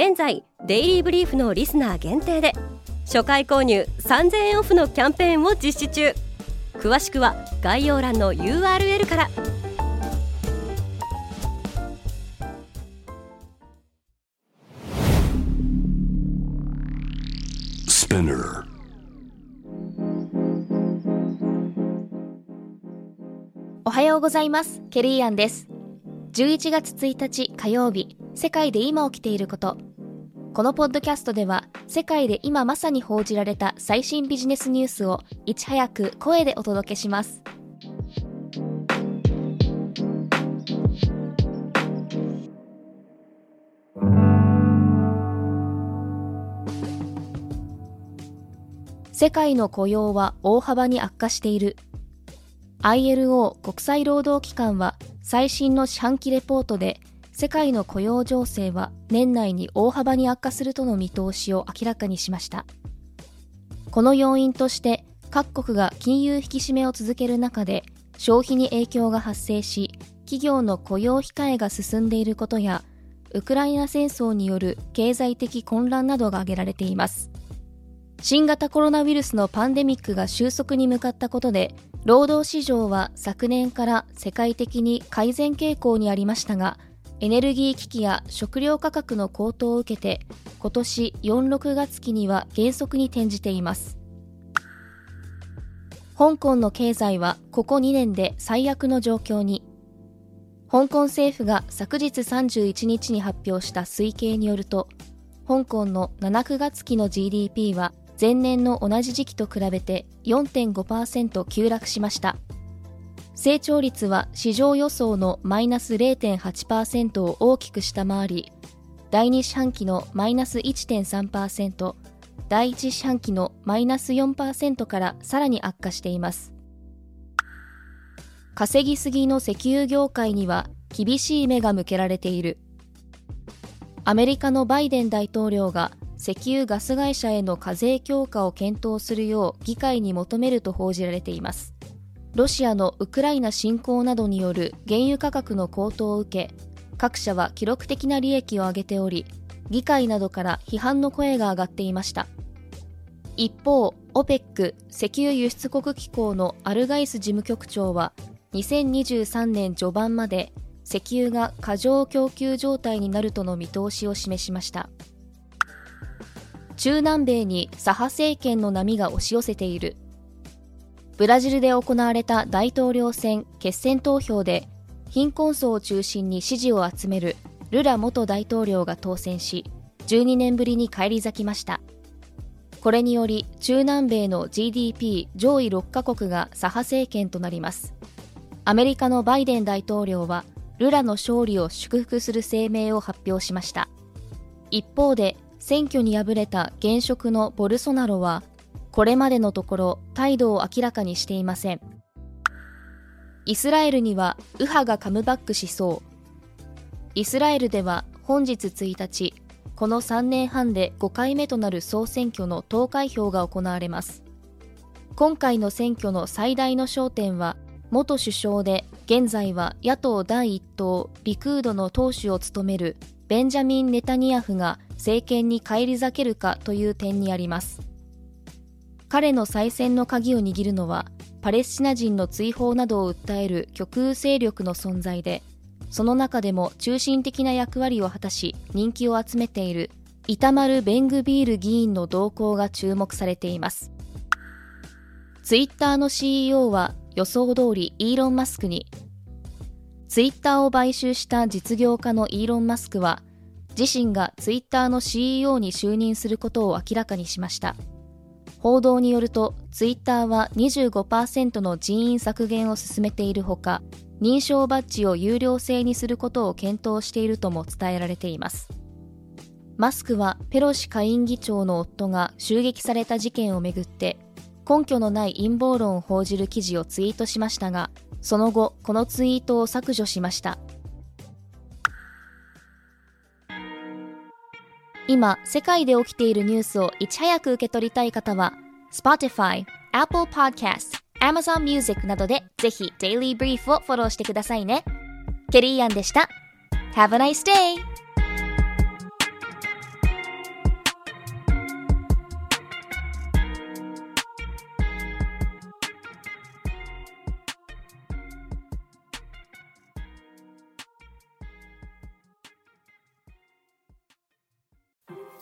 現在デイリーブリーフのリスナー限定で初回購入3000円オフのキャンペーンを実施中。詳しくは概要欄の URL から。おはようございます。ケリーアンです。11月1日火曜日。世界で今起きていることこのポッドキャストでは世界で今まさに報じられた最新ビジネスニュースをいち早く声でお届けします。世界の雇用は大幅に悪化している。ILO 国際労働機関は最新の四半期レポートで世界の雇用情勢は年内に大幅に悪化するとの見通しを明らかにしました。この要因として各国が金融引き締めを続ける中で消費に影響が発生し企業の雇用控えが進んでいることやウクライナ戦争による経済的混乱などが挙げられています。新型コロナウイルスのパンデミックが収束に向かったことで労働市場は昨年から世界的に改善傾向にありましたがエネルギー危機や食料価格の高騰を受けて今年4、6月期には減速に転じています。香港の経済はここ2年で最悪の状況に。香港政府が昨日31日に発表した推計によると香港の7、9月期の GDP は前年の同じ時期と比べて4.5%急落しました。成長率は市場予想のマイナス0.8%を大きく下回り第2四半期のマイナス1.3%第1四半期のマイナス4%からさらに悪化しています。稼ぎすぎの石油業界には厳しい目が向けられている。アメリカのバイデン大統領が石油ガス会社への課税強化を検討するよう議会に求めると報じられています。ロシアのウクライナ侵攻などによる原油価格の高騰を受け各社は記録的な利益を上げており議会などから批判の声が上がっていました。一方 OPEC 石油輸出国機構のアルガイス事務局長は2023年序盤まで石油が過剰供給状態になるとの見通しを示しました。中南米に左派政権の波が押し寄せている。ブラジルで行われた大統領選決選投票で貧困層を中心に支持を集めるルラ元大統領が当選し12年ぶりに返り咲きました。これにより中南米の GDP 上位6カ国が左派政権となります。アメリカのバイデン大統領はルラの勝利を祝福する声明を発表しました。一方で選挙に敗れた現職のボルソナロはこれまでのところ態度を明らかにしていません。イスラエルには右派がカムバックしそう。イスラエルでは本日1日この3年半で5回目となる総選挙の投開票が行われます。今回の選挙の最大の焦点は元首相で現在は野党第一党リクードの党首を務めるベンジャミン・ネタニヤフが政権に返り咲けるかという点にあります。彼の再選の鍵を握るのはパレスチナ人の追放などを訴える極右勢力の存在でその中でも中心的な役割を果たし人気を集めているイタマル・ベングビール議員の動向が注目されています。ツイッターの CEO は予想通りイーロン・マスクにツイッターを買収した実業家のイーロン・マスクは自身がツイッターの CEO に就任することを明らかにしました。報道によるとツイッターは25%の人員削減を進めているほか認証バッジを有料制にすることを検討しているとも伝えられています。マスクはペロシ下院議長の夫が襲撃された事件をめぐって根拠のない陰謀論を報じる記事をツイートしましたがその後このツイートを削除しました。今世界で起きているニュースをいち早く受け取りたい方は Spotify、Apple Podcast、Amazon Music などでぜひ Daily Brief をフォローしてくださいねケリーアンでした Have a nice day!